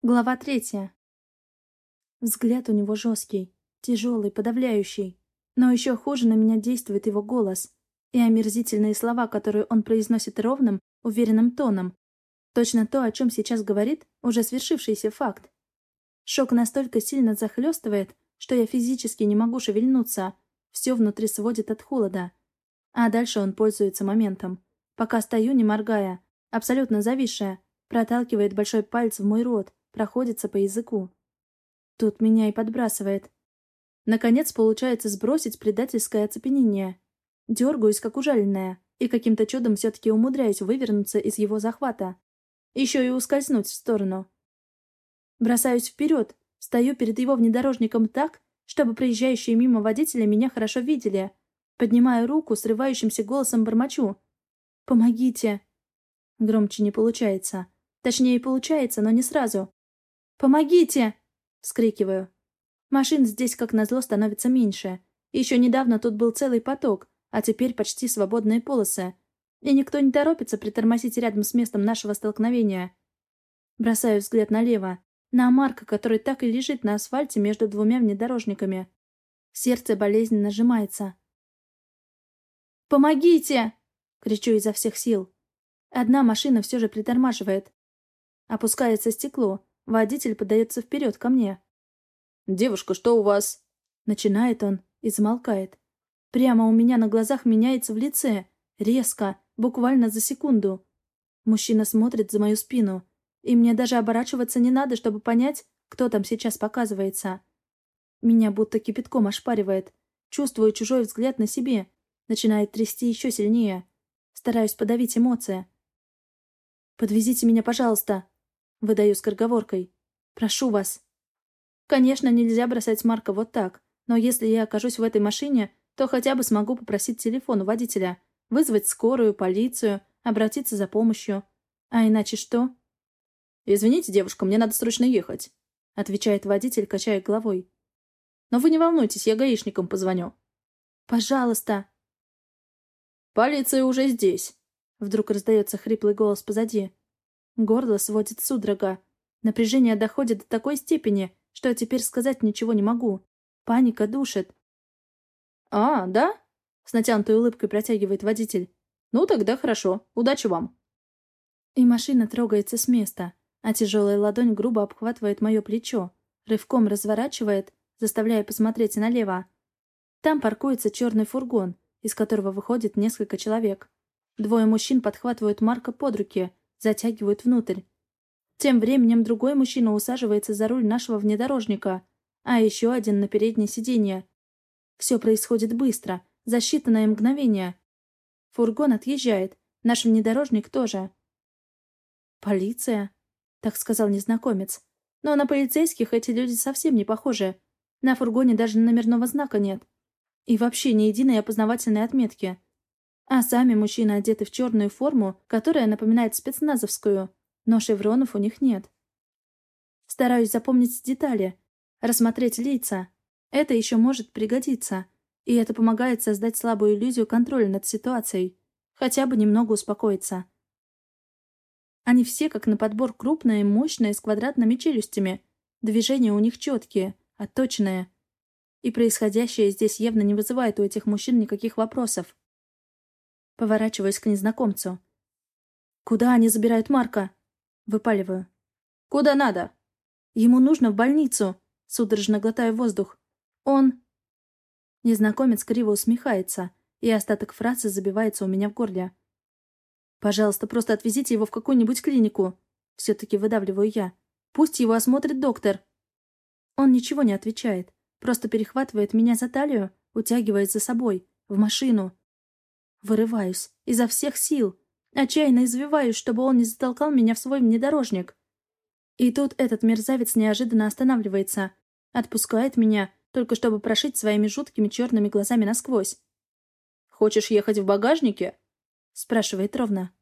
Глава третья. Взгляд у него жесткий, тяжелый, подавляющий. Но еще хуже на меня действует его голос и омерзительные слова, которые он произносит ровным, уверенным тоном. Точно то, о чем сейчас говорит уже свершившийся факт. Шок настолько сильно захлестывает, что я физически не могу шевельнуться. Все внутри сводит от холода. А дальше он пользуется моментом. Пока стою, не моргая, абсолютно зависшая, проталкивает большой палец в мой рот, проходится по языку. Тут меня и подбрасывает. Наконец получается сбросить предательское оцепенение. Дергаюсь, как ужаленная, и каким-то чудом все-таки умудряюсь вывернуться из его захвата. Еще и ускользнуть в сторону. Бросаюсь вперед, стою перед его внедорожником так, чтобы проезжающие мимо водители меня хорошо видели. Поднимаю руку, срывающимся голосом бормочу. «Помогите!» Громче не получается. Точнее, получается, но не сразу. «Помогите!» — вскрикиваю. Машин здесь, как назло, становится меньше. Еще недавно тут был целый поток, а теперь почти свободные полосы. И никто не торопится притормозить рядом с местом нашего столкновения. Бросаю взгляд налево, на Марка, который так и лежит на асфальте между двумя внедорожниками. Сердце болезненно сжимается. «Помогите!» — кричу изо всех сил. Одна машина все же притормаживает. Опускается стекло, Водитель подается вперед ко мне. «Девушка, что у вас?» Начинает он и замолкает. Прямо у меня на глазах меняется в лице. Резко, буквально за секунду. Мужчина смотрит за мою спину. И мне даже оборачиваться не надо, чтобы понять, кто там сейчас показывается. Меня будто кипятком ошпаривает. Чувствую чужой взгляд на себе. Начинает трясти еще сильнее. Стараюсь подавить эмоции. «Подвезите меня, пожалуйста», Выдаю скороговоркой. «Прошу вас». Конечно, нельзя бросать Марка вот так, но если я окажусь в этой машине, то хотя бы смогу попросить телефон у водителя, вызвать скорую, полицию, обратиться за помощью. А иначе что? «Извините, девушка, мне надо срочно ехать», — отвечает водитель, качая головой. «Но вы не волнуйтесь, я гаишникам позвоню». «Пожалуйста». «Полиция уже здесь», — вдруг раздается хриплый голос позади. Горло сводит судорога. Напряжение доходит до такой степени, что я теперь сказать ничего не могу. Паника душит. «А, да?» — с натянутой улыбкой протягивает водитель. «Ну, тогда хорошо. Удачи вам». И машина трогается с места, а тяжелая ладонь грубо обхватывает мое плечо, рывком разворачивает, заставляя посмотреть налево. Там паркуется черный фургон, из которого выходит несколько человек. Двое мужчин подхватывают Марка под руки, затягивают внутрь. Тем временем другой мужчина усаживается за руль нашего внедорожника, а еще один на переднее сиденье. Все происходит быстро, за считанное мгновение. Фургон отъезжает, наш внедорожник тоже. «Полиция?» — так сказал незнакомец. «Но на полицейских эти люди совсем не похожи. На фургоне даже номерного знака нет. И вообще ни единой опознавательной отметки. А сами мужчины одеты в черную форму, которая напоминает спецназовскую, но шевронов у них нет. Стараюсь запомнить детали, рассмотреть лица. Это еще может пригодиться, и это помогает создать слабую иллюзию контроля над ситуацией, хотя бы немного успокоиться. Они все, как на подбор, крупные, мощные, с квадратными челюстями. Движения у них четкие, отточенные. И происходящее здесь явно не вызывает у этих мужчин никаких вопросов. Поворачиваюсь к незнакомцу. «Куда они забирают Марка?» Выпаливаю. «Куда надо?» «Ему нужно в больницу!» Судорожно глотаю воздух. «Он...» Незнакомец криво усмехается, и остаток фразы забивается у меня в горле. «Пожалуйста, просто отвезите его в какую-нибудь клинику!» Все-таки выдавливаю я. «Пусть его осмотрит доктор!» Он ничего не отвечает, просто перехватывает меня за талию, утягивает за собой, в машину. Вырываюсь изо всех сил, отчаянно извиваюсь, чтобы он не затолкал меня в свой внедорожник. И тут этот мерзавец неожиданно останавливается, отпускает меня, только чтобы прошить своими жуткими черными глазами насквозь. «Хочешь ехать в багажнике?» — спрашивает ровно.